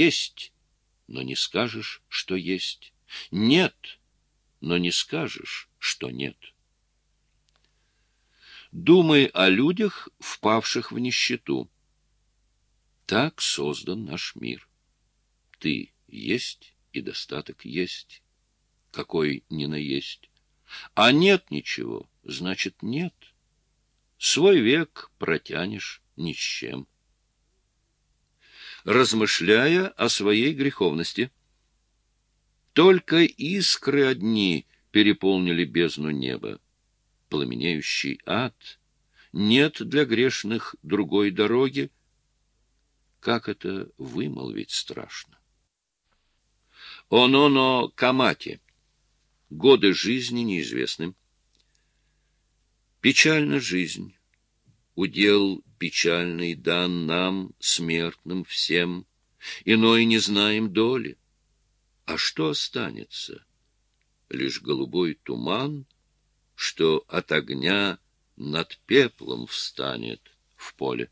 Есть, но не скажешь, что есть. Нет, но не скажешь, что нет. Думай о людях, впавших в нищету. Так создан наш мир. Ты есть, и достаток есть, какой ни на есть. А нет ничего, значит нет. Свой век протянешь ни с чем. Размышляя о своей греховности, только искры одни переполнили бездну неба. Пламенеющий ад. Нет для грешных другой дороги. Как это вымолвить страшно? Ононо Камати. Годы жизни неизвестны. Печальна жизнь. Удел печальный дан нам, смертным всем. Иной не знаем доли. А что останется? Лишь голубой туман, что от огня над пеплом встанет в поле.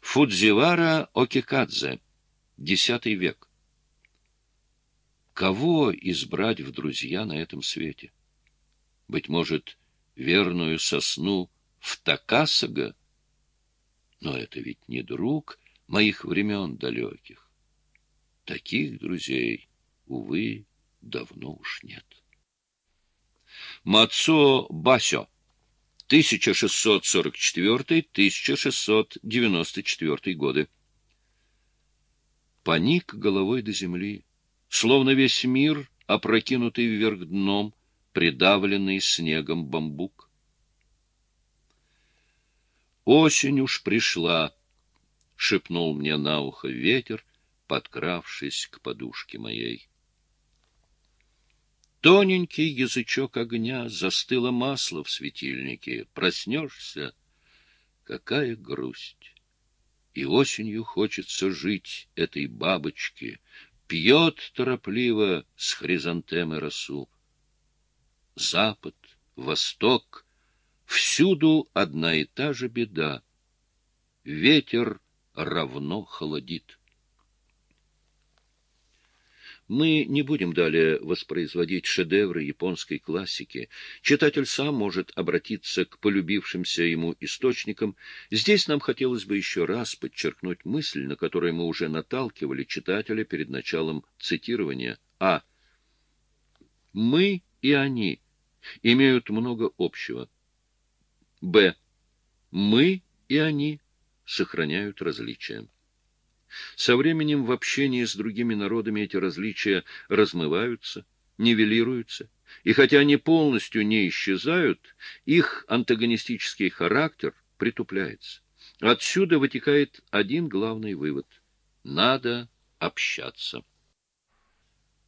Фудзивара Окикадзе, X век. Кого избрать в друзья на этом свете? Быть может, верную сосну в Такасага? Но это ведь не друг моих времен далеких. Таких друзей, увы, давно уж нет. Мацо Басё, 1644-1694 годы. Поник головой до земли словно весь мир, опрокинутый вверх дном, придавленный снегом бамбук. «Осень уж пришла», — шепнул мне на ухо ветер, подкравшись к подушке моей. Тоненький язычок огня, застыло масло в светильнике. Проснешься — какая грусть! И осенью хочется жить этой бабочке, пьет торопливо с хризантемы росу. Запад, восток, всюду одна и та же беда. Ветер равно холодит. Мы не будем далее воспроизводить шедевры японской классики. Читатель сам может обратиться к полюбившимся ему источникам. Здесь нам хотелось бы еще раз подчеркнуть мысль, на которой мы уже наталкивали читателя перед началом цитирования. А. Мы и они имеют много общего. Б. Мы и они сохраняют различия. Со временем в общении с другими народами эти различия размываются, нивелируются, и хотя они полностью не исчезают, их антагонистический характер притупляется. Отсюда вытекает один главный вывод – надо общаться.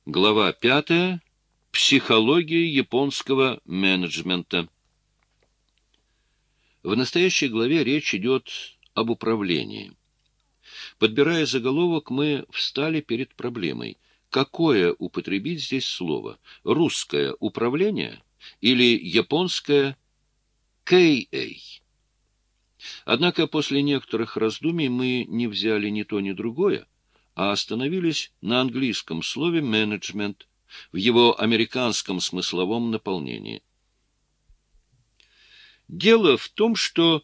Глава пятая. Психология японского менеджмента. В настоящей главе речь идет об управлении. Подбирая заголовок, мы встали перед проблемой. Какое употребить здесь слово? Русское управление или японское KA? Однако после некоторых раздумий мы не взяли ни то, ни другое, а остановились на английском слове «менеджмент» в его американском смысловом наполнении. Дело в том, что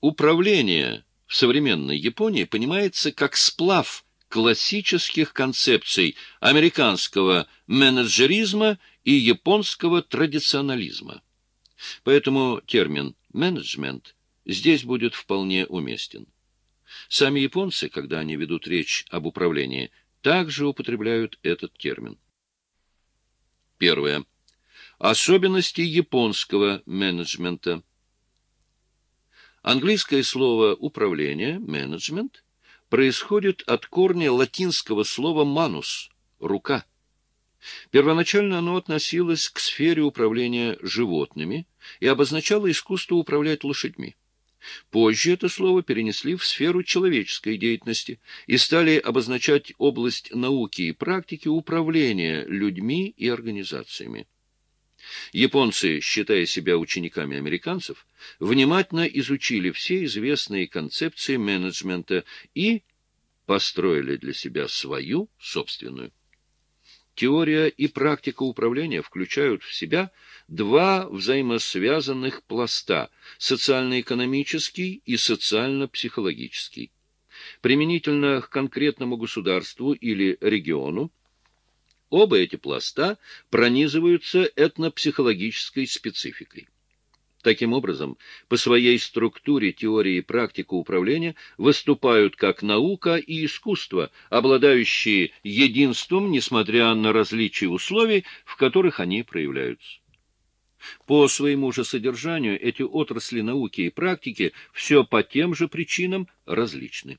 управление в современной Японии понимается как сплав классических концепций американского менеджеризма и японского традиционализма. Поэтому термин «менеджмент» здесь будет вполне уместен. Сами японцы, когда они ведут речь об управлении, также употребляют этот термин. Первое. Особенности японского менеджмента – Английское слово «управление», «менеджмент» происходит от корня латинского слова «manus» — «рука». Первоначально оно относилось к сфере управления животными и обозначало искусство управлять лошадьми. Позже это слово перенесли в сферу человеческой деятельности и стали обозначать область науки и практики управления людьми и организациями. Японцы, считая себя учениками американцев, внимательно изучили все известные концепции менеджмента и построили для себя свою собственную. Теория и практика управления включают в себя два взаимосвязанных пласта – социально-экономический и социально-психологический. Применительно к конкретному государству или региону оба эти пласта пронизываются этнопсихологической спецификой. Таким образом, по своей структуре теории и практика управления выступают как наука и искусство, обладающие единством, несмотря на различия условий, в которых они проявляются. По своему же содержанию эти отрасли науки и практики все по тем же причинам различны.